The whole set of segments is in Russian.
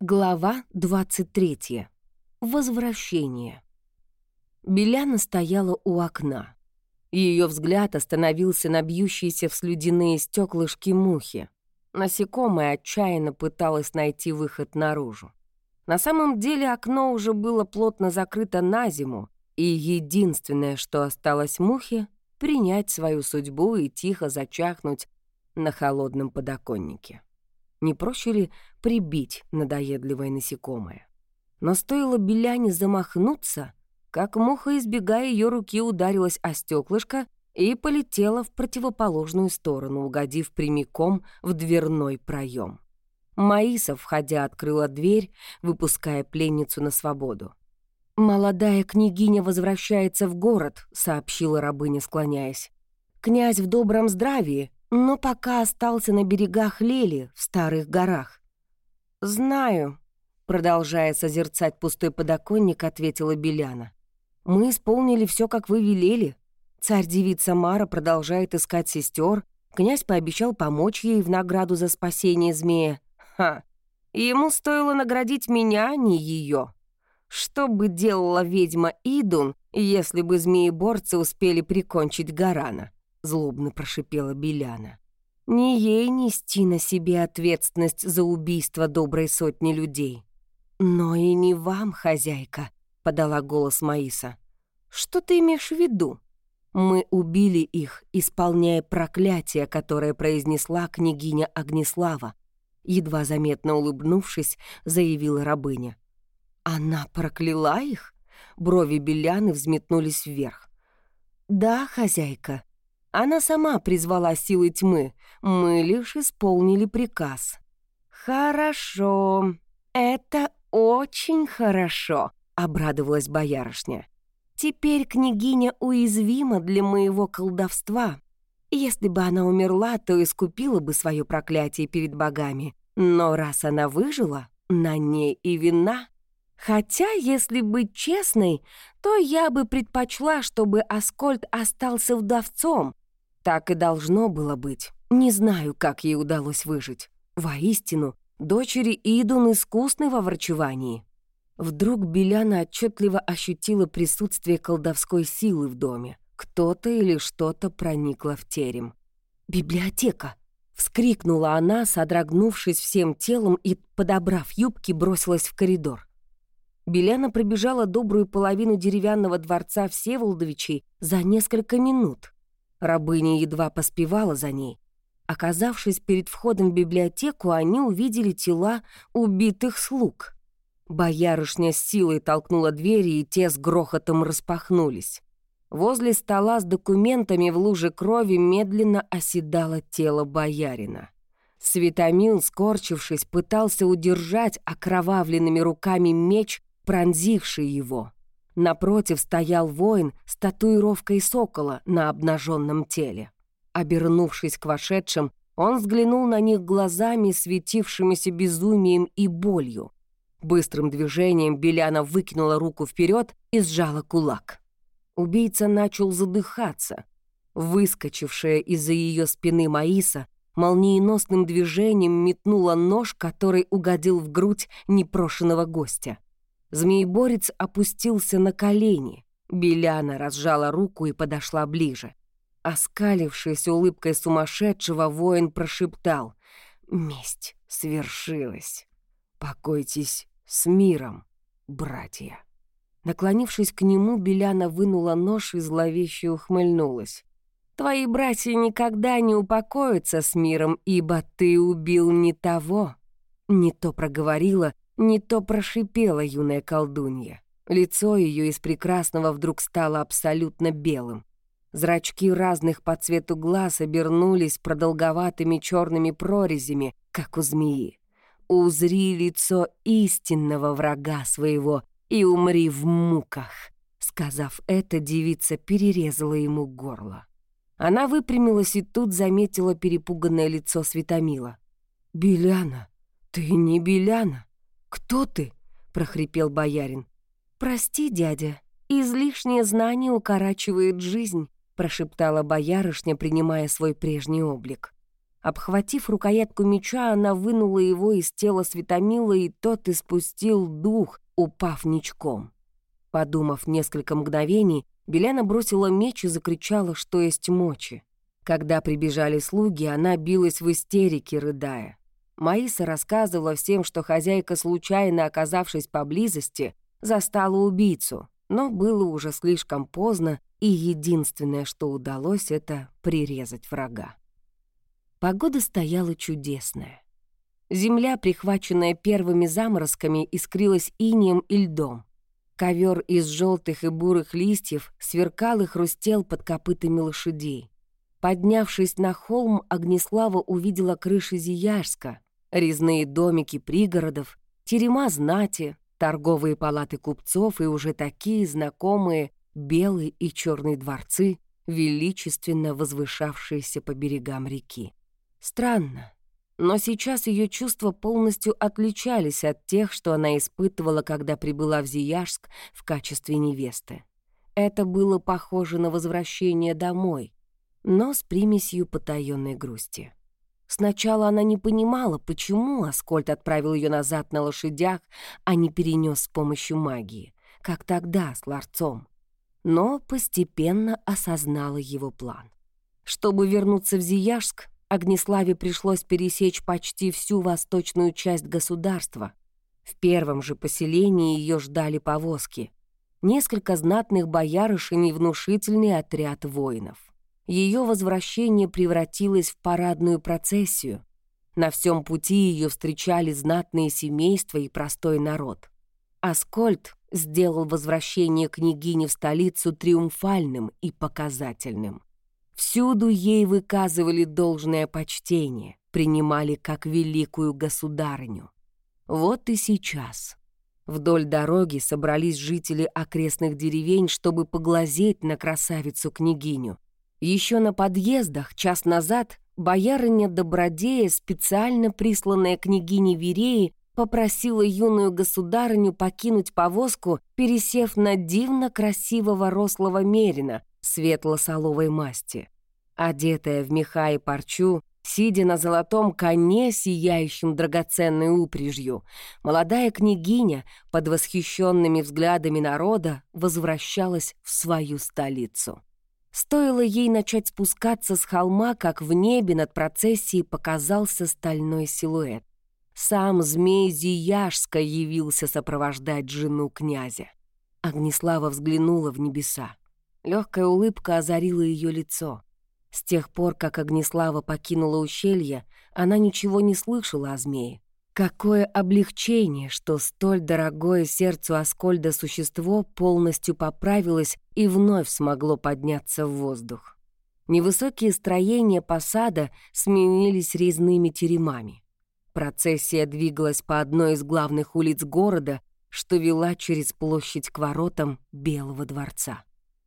Глава 23. Возвращение. Беляна стояла у окна. Ее взгляд остановился на бьющиеся в слюдяные стеклышки мухи. Насекомое отчаянно пыталось найти выход наружу. На самом деле окно уже было плотно закрыто на зиму, и единственное, что осталось мухе, принять свою судьбу и тихо зачахнуть на холодном подоконнике. Не проще ли прибить надоедливое насекомое? Но стоило Беляне замахнуться, как муха, избегая ее руки, ударилась о стеклышко и полетела в противоположную сторону, угодив прямиком в дверной проем. Маиса, входя, открыла дверь, выпуская пленницу на свободу. «Молодая княгиня возвращается в город», — сообщила рабыня, склоняясь. «Князь в добром здравии, но пока остался на берегах Лели в старых горах. «Знаю», — продолжая созерцать пустой подоконник, ответила Беляна. «Мы исполнили все, как вы велели. Царь-девица Мара продолжает искать сестер. Князь пообещал помочь ей в награду за спасение змея. Ха! Ему стоило наградить меня, а не ее. Что бы делала ведьма Идун, если бы змееборцы успели прикончить Гарана?» — злобно прошипела Беляна. «Не ей нести на себе ответственность за убийство доброй сотни людей. Но и не вам, хозяйка», — подала голос Маиса. «Что ты имеешь в виду?» «Мы убили их, исполняя проклятие, которое произнесла княгиня Огнеслава», едва заметно улыбнувшись, заявила рабыня. «Она прокляла их?» Брови Беляны взметнулись вверх. «Да, хозяйка», она сама призвала силы тьмы, мы лишь исполнили приказ. «Хорошо, это очень хорошо», — обрадовалась боярышня. «Теперь княгиня уязвима для моего колдовства. Если бы она умерла, то искупила бы свое проклятие перед богами. Но раз она выжила, на ней и вина. Хотя, если быть честной, то я бы предпочла, чтобы Аскольд остался вдовцом, так и должно было быть. Не знаю, как ей удалось выжить. Воистину, дочери Идун искусны во врачевании. Вдруг Беляна отчетливо ощутила присутствие колдовской силы в доме. Кто-то или что-то проникло в терем. «Библиотека!» — вскрикнула она, содрогнувшись всем телом и, подобрав юбки, бросилась в коридор. Беляна пробежала добрую половину деревянного дворца Всеволодовичей за несколько минут. Рабыня едва поспевала за ней. Оказавшись перед входом в библиотеку, они увидели тела убитых слуг. Боярышня с силой толкнула двери, и те с грохотом распахнулись. Возле стола с документами в луже крови медленно оседало тело боярина. Светомил, скорчившись, пытался удержать окровавленными руками меч, пронзивший его. Напротив стоял воин с татуировкой сокола на обнаженном теле. Обернувшись к вошедшим, он взглянул на них глазами, светившимися безумием и болью. Быстрым движением Беляна выкинула руку вперед и сжала кулак. Убийца начал задыхаться. Выскочившая из-за ее спины Маиса молниеносным движением метнула нож, который угодил в грудь непрошенного гостя. Змееборец опустился на колени. Беляна разжала руку и подошла ближе. Оскалившись улыбкой сумасшедшего, воин прошептал. «Месть свершилась. Покойтесь с миром, братья». Наклонившись к нему, Беляна вынула нож и зловеще ухмыльнулась. «Твои братья никогда не упокоятся с миром, ибо ты убил не того». Не то проговорила, не то прошипела юная колдунья. Лицо ее из прекрасного вдруг стало абсолютно белым. Зрачки разных по цвету глаз обернулись продолговатыми черными прорезями, как у змеи. «Узри лицо истинного врага своего и умри в муках», Сказав это, девица перерезала ему горло. Она выпрямилась и тут заметила перепуганное лицо Светомила. «Беляна, ты не Беляна!» «Кто ты?» — прохрипел боярин. «Прости, дядя, излишнее знание укорачивает жизнь», — прошептала боярышня, принимая свой прежний облик. Обхватив рукоятку меча, она вынула его из тела Светомила, и тот испустил дух, упав ничком. Подумав несколько мгновений, Беляна бросила меч и закричала, что есть мочи. Когда прибежали слуги, она билась в истерике, рыдая. Маиса рассказывала всем, что хозяйка, случайно оказавшись поблизости, застала убийцу, но было уже слишком поздно, и единственное, что удалось, это прирезать врага. Погода стояла чудесная. Земля, прихваченная первыми заморозками, искрилась инием и льдом. Ковер из желтых и бурых листьев сверкал и хрустел под копытами лошадей. Поднявшись на холм, Огнеслава увидела крыши Зияжска, резные домики пригородов, терема знати, торговые палаты купцов и уже такие знакомые белые и черные дворцы, величественно возвышавшиеся по берегам реки. Странно, но сейчас ее чувства полностью отличались от тех, что она испытывала, когда прибыла в Зияжск в качестве невесты. Это было похоже на возвращение домой, но с примесью потаенной грусти. Сначала она не понимала, почему Аскольд отправил ее назад на лошадях, а не перенес с помощью магии, как тогда с ларцом. Но постепенно осознала его план. Чтобы вернуться в Зияжск, Огнеславе пришлось пересечь почти всю восточную часть государства. В первом же поселении ее ждали повозки. Несколько знатных боярышень и внушительный отряд воинов ее возвращение превратилось в парадную процессию. На всем пути ее встречали знатные семейства и простой народ. Аскольд сделал возвращение княгини в столицу триумфальным и показательным. Всюду ей выказывали должное почтение, принимали как великую государыню. Вот и сейчас. Вдоль дороги собрались жители окрестных деревень, чтобы поглазеть на красавицу-княгиню. Еще на подъездах час назад боярыня Добродея, специально присланная княгиней Вереи, попросила юную государыню покинуть повозку, пересев на дивно красивого рослого мерина светло-соловой масти. Одетая в меха и парчу, сидя на золотом коне, сияющем драгоценной упряжью, молодая княгиня под восхищенными взглядами народа возвращалась в свою столицу. Стоило ей начать спускаться с холма, как в небе над процессией показался стальной силуэт. Сам змей Зияшска явился сопровождать жену князя. Огнеслава взглянула в небеса. Легкая улыбка озарила ее лицо. С тех пор, как Огнеслава покинула ущелье, она ничего не слышала о змее. Какое облегчение, что столь дорогое сердцу Аскольда существо полностью поправилось и вновь смогло подняться в воздух. Невысокие строения посада сменились резными теремами. Процессия двигалась по одной из главных улиц города, что вела через площадь к воротам Белого дворца.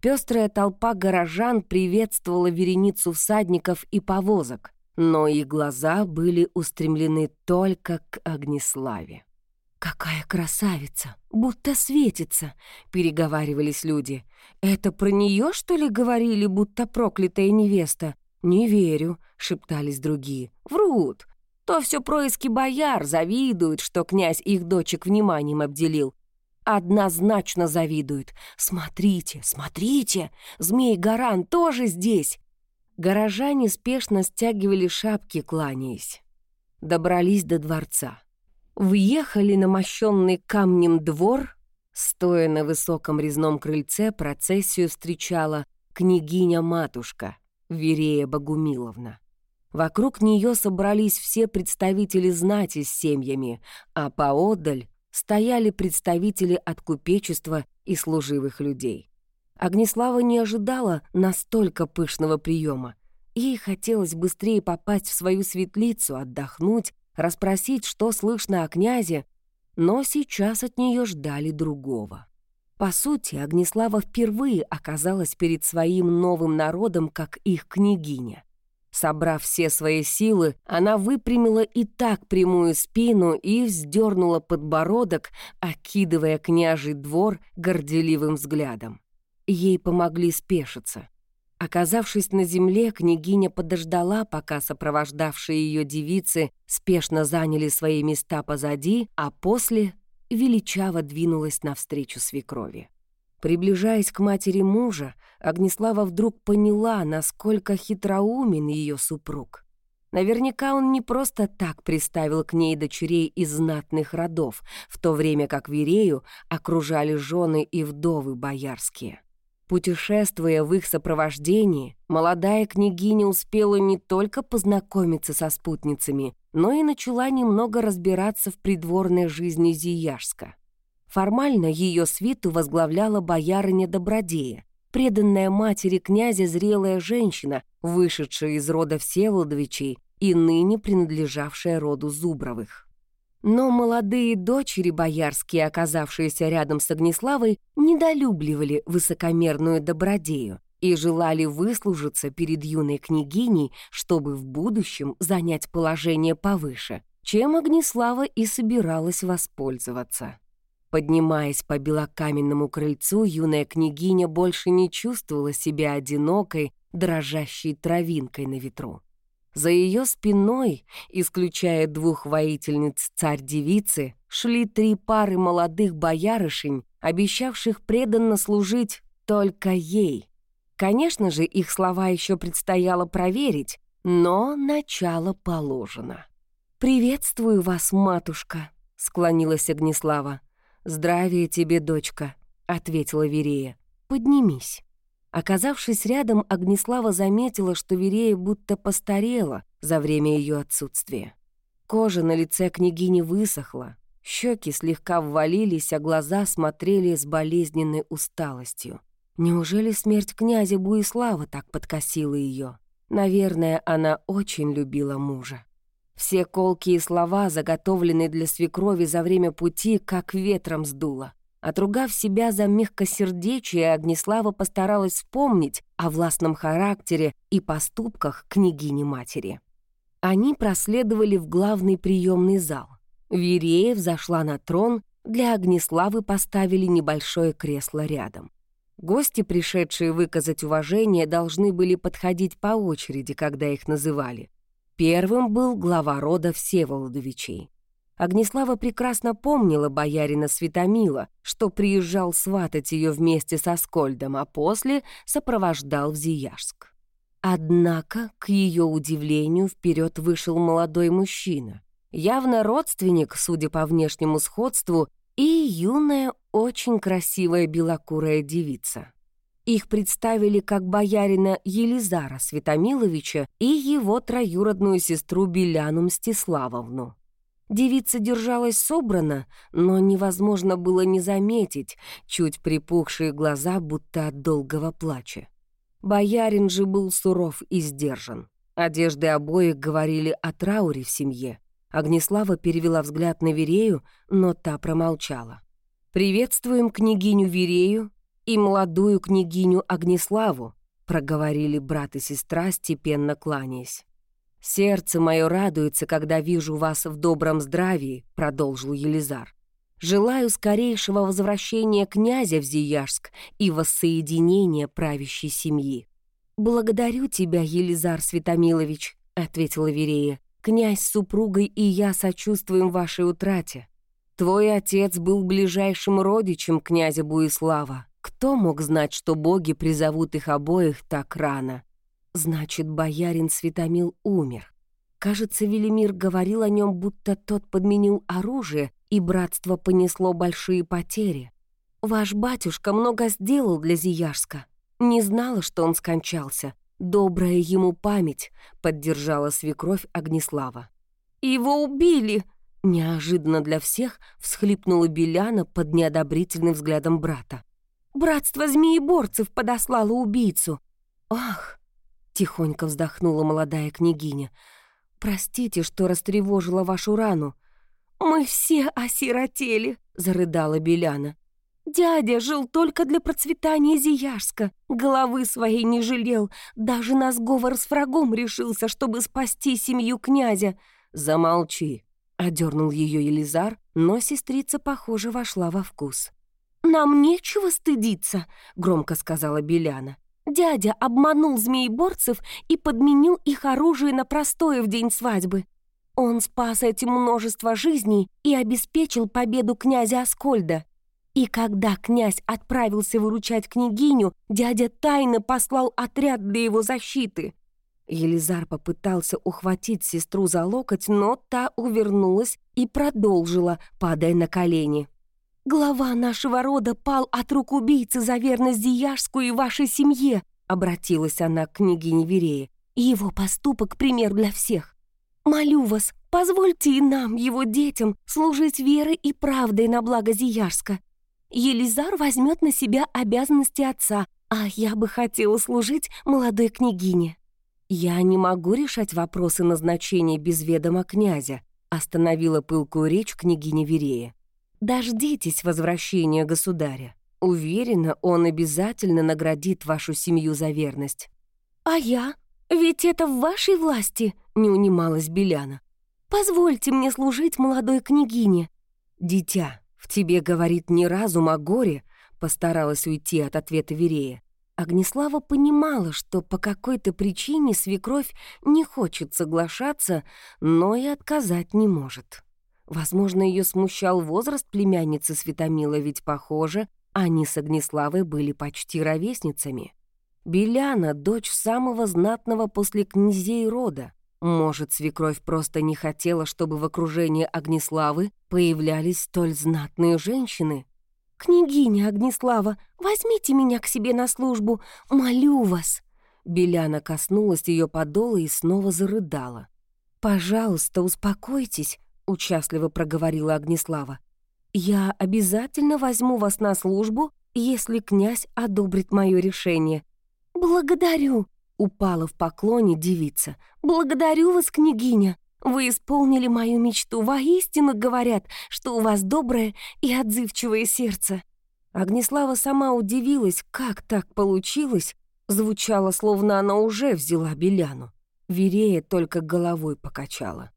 Пестрая толпа горожан приветствовала вереницу всадников и повозок но их глаза были устремлены только к Огнеславе. «Какая красавица! Будто светится!» — переговаривались люди. «Это про нее что ли, говорили, будто проклятая невеста?» «Не верю», — шептались другие. «Врут! То все происки бояр завидуют, что князь их дочек вниманием обделил. Однозначно завидуют. Смотрите, смотрите, змей-гаран тоже здесь. Горожане спешно стягивали шапки, кланяясь. Добрались до дворца. Въехали на мощенный камнем двор. Стоя на высоком резном крыльце, процессию встречала княгиня-матушка Верея Богумиловна. Вокруг нее собрались все представители знати с семьями, а поодаль стояли представители от купечества и служивых людей. Огнеслава не ожидала настолько пышного приема. Ей хотелось быстрее попасть в свою светлицу, отдохнуть, расспросить, что слышно о князе, но сейчас от нее ждали другого. По сути, Огнеслава впервые оказалась перед своим новым народом как их княгиня. Собрав все свои силы, она выпрямила и так прямую спину и вздернула подбородок, окидывая княжий двор горделивым взглядом. Ей помогли спешиться. Оказавшись на земле, княгиня подождала, пока сопровождавшие ее девицы спешно заняли свои места позади, а после величаво двинулась навстречу свекрови. Приближаясь к матери мужа, Огнеслава вдруг поняла, насколько хитроумен ее супруг. Наверняка он не просто так приставил к ней дочерей из знатных родов, в то время как Верею окружали жены и вдовы боярские. Путешествуя в их сопровождении, молодая княгиня успела не только познакомиться со спутницами, но и начала немного разбираться в придворной жизни Зияжска. Формально ее свиту возглавляла боярыня Добродея, преданная матери князя зрелая женщина, вышедшая из рода Всеволодовичей и ныне принадлежавшая роду Зубровых. Но молодые дочери боярские, оказавшиеся рядом с Огнеславой, недолюбливали высокомерную добродею и желали выслужиться перед юной княгиней, чтобы в будущем занять положение повыше, чем Огнеслава и собиралась воспользоваться. Поднимаясь по белокаменному крыльцу, юная княгиня больше не чувствовала себя одинокой, дрожащей травинкой на ветру. За ее спиной, исключая двух воительниц царь-девицы, шли три пары молодых боярышень, обещавших преданно служить только ей. Конечно же, их слова еще предстояло проверить, но начало положено. «Приветствую вас, матушка», — склонилась Огнеслава. «Здравия тебе, дочка», — ответила Верея. «Поднимись». Оказавшись рядом, Огнеслава заметила, что Верея будто постарела за время ее отсутствия. Кожа на лице княгини высохла, щеки слегка ввалились, а глаза смотрели с болезненной усталостью. Неужели смерть князя Буислава так подкосила ее? Наверное, она очень любила мужа. Все колкие слова, заготовленные для свекрови за время пути, как ветром сдуло. Отругав себя за мягкосердечие, Огнеслава постаралась вспомнить о властном характере и поступках княгини-матери. Они проследовали в главный приемный зал. Вереев зашла на трон, для Огнеславы поставили небольшое кресло рядом. Гости, пришедшие выказать уважение, должны были подходить по очереди, когда их называли. Первым был глава рода Всеволодовичей. Огнеслава прекрасно помнила боярина Светомила, что приезжал сватать ее вместе со Скольдом, а после сопровождал в Зияжск. Однако, к ее удивлению, вперед вышел молодой мужчина. Явно родственник, судя по внешнему сходству, и юная, очень красивая белокурая девица. Их представили как боярина Елизара Светомиловича и его троюродную сестру Беляну Мстиславовну. Девица держалась собрано, но невозможно было не заметить чуть припухшие глаза, будто от долгого плача. Боярин же был суров и сдержан. Одежды обоих говорили о трауре в семье. Огнеслава перевела взгляд на Верею, но та промолчала. «Приветствуем княгиню Верею и молодую княгиню Огнеславу», проговорили брат и сестра, степенно кланяясь. «Сердце мое радуется, когда вижу вас в добром здравии», — продолжил Елизар. «Желаю скорейшего возвращения князя в Зияжск и воссоединения правящей семьи». «Благодарю тебя, Елизар Светомилович», — ответила Верея. «Князь с супругой и я сочувствуем вашей утрате. Твой отец был ближайшим родичем князя Буислава. Кто мог знать, что боги призовут их обоих так рано?» Значит, боярин Светомил умер. Кажется, Велимир говорил о нем, будто тот подменил оружие, и братство понесло большие потери. Ваш батюшка много сделал для Зияжска. Не знала, что он скончался. Добрая ему память, поддержала свекровь Огнеслава. Его убили! Неожиданно для всех всхлипнула Беляна под неодобрительным взглядом брата. «Братство змееборцев подослало убийцу!» «Ах!» — тихонько вздохнула молодая княгиня. «Простите, что растревожила вашу рану». «Мы все осиротели», — зарыдала Беляна. «Дядя жил только для процветания Зияжска, головы своей не жалел, даже на сговор с врагом решился, чтобы спасти семью князя». «Замолчи», — одернул ее Елизар, но сестрица, похоже, вошла во вкус. «Нам нечего стыдиться», — громко сказала Беляна. Дядя обманул змееборцев и подменил их оружие на простое в день свадьбы. Он спас этим множество жизней и обеспечил победу князя Аскольда. И когда князь отправился выручать княгиню, дядя тайно послал отряд для его защиты. Елизар попытался ухватить сестру за локоть, но та увернулась и продолжила, падая на колени. «Глава нашего рода пал от рук убийцы за верность Зияшскую и вашей семье», обратилась она к княгине Верее. «Его поступок — пример для всех. Молю вас, позвольте и нам, его детям, служить верой и правдой на благо Зиярска. Елизар возьмет на себя обязанности отца, а я бы хотела служить молодой княгине». «Я не могу решать вопросы назначения без ведома князя», остановила пылкую речь княгиня Верея. «Дождитесь возвращения государя. Уверена, он обязательно наградит вашу семью за верность». «А я? Ведь это в вашей власти», — не унималась Беляна. «Позвольте мне служить молодой княгине». «Дитя, в тебе говорит не разум, а горе», — постаралась уйти от ответа Верея. Огнеслава понимала, что по какой-то причине свекровь не хочет соглашаться, но и отказать не может. Возможно, ее смущал возраст племянницы Светомила, ведь, похоже, они с Огнеславой были почти ровесницами. Беляна — дочь самого знатного после князей рода. Может, свекровь просто не хотела, чтобы в окружении Огнеславы появлялись столь знатные женщины? «Княгиня Огнеслава, возьмите меня к себе на службу, молю вас!» Беляна коснулась ее подола и снова зарыдала. «Пожалуйста, успокойтесь», — участливо проговорила Огнеслава. «Я обязательно возьму вас на службу, если князь одобрит мое решение». «Благодарю», — упала в поклоне девица. «Благодарю вас, княгиня. Вы исполнили мою мечту. Воистину говорят, что у вас доброе и отзывчивое сердце». Огнеслава сама удивилась, как так получилось. Звучало, словно она уже взяла Беляну. Верея только головой покачала.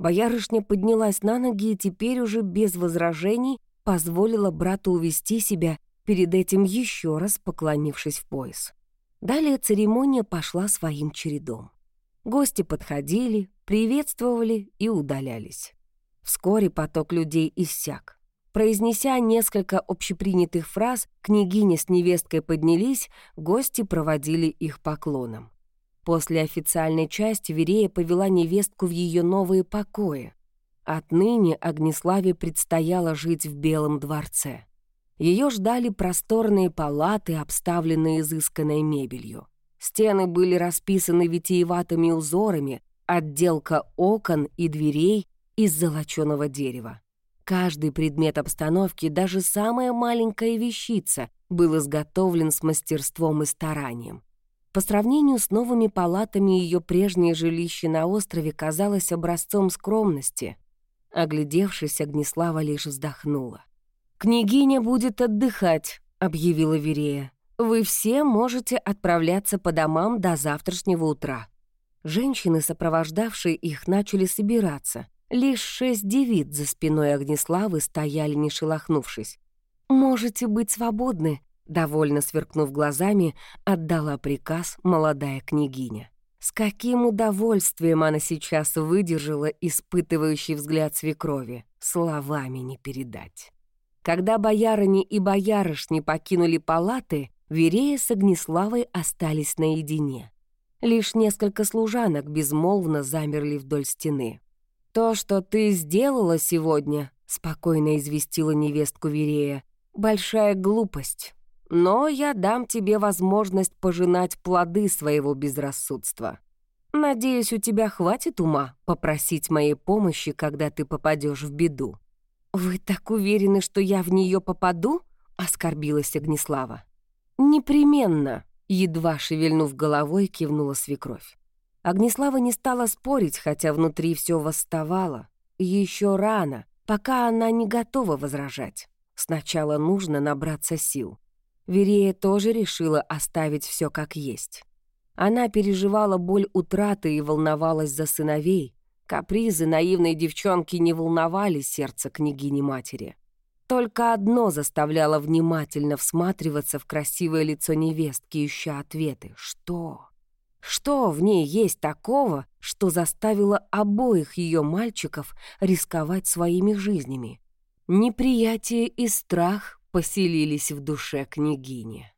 Боярышня поднялась на ноги и теперь уже без возражений позволила брату увести себя, перед этим еще раз поклонившись в пояс. Далее церемония пошла своим чередом. Гости подходили, приветствовали и удалялись. Вскоре поток людей иссяк. Произнеся несколько общепринятых фраз, княгиня с невесткой поднялись, гости проводили их поклоном. После официальной части Верея повела невестку в ее новые покои. Отныне Огнеславе предстояло жить в Белом дворце. Ее ждали просторные палаты, обставленные изысканной мебелью. Стены были расписаны витиеватыми узорами, отделка окон и дверей из золоченого дерева. Каждый предмет обстановки, даже самая маленькая вещица, был изготовлен с мастерством и старанием. По сравнению с новыми палатами ее прежнее жилище на острове казалось образцом скромности. Оглядевшись, Огнеслава лишь вздохнула. «Княгиня будет отдыхать», — объявила Верея. «Вы все можете отправляться по домам до завтрашнего утра». Женщины, сопровождавшие их, начали собираться. Лишь шесть девиц за спиной Огнеславы стояли, не шелохнувшись. «Можете быть свободны», — довольно сверкнув глазами, отдала приказ молодая княгиня. С каким удовольствием она сейчас выдержала испытывающий взгляд свекрови, словами не передать. Когда боярыни и боярышни покинули палаты, Верея с Огнеславой остались наедине. Лишь несколько служанок безмолвно замерли вдоль стены. «То, что ты сделала сегодня», — спокойно известила невестку Верея, — «большая глупость. Но я дам тебе возможность пожинать плоды своего безрассудства. Надеюсь, у тебя хватит ума попросить моей помощи, когда ты попадешь в беду». «Вы так уверены, что я в нее попаду?» — оскорбилась Огнеслава. «Непременно», Едва шевельнув головой, кивнула свекровь. Огнеслава не стала спорить, хотя внутри все восставало. Еще рано, пока она не готова возражать. Сначала нужно набраться сил. Верея тоже решила оставить все как есть. Она переживала боль утраты и волновалась за сыновей. Капризы наивной девчонки не волновали сердце княгини-матери. Только одно заставляло внимательно всматриваться в красивое лицо невестки, ища ответы. Что? Что в ней есть такого, что заставило обоих ее мальчиков рисковать своими жизнями? Неприятие и страх поселились в душе княгини.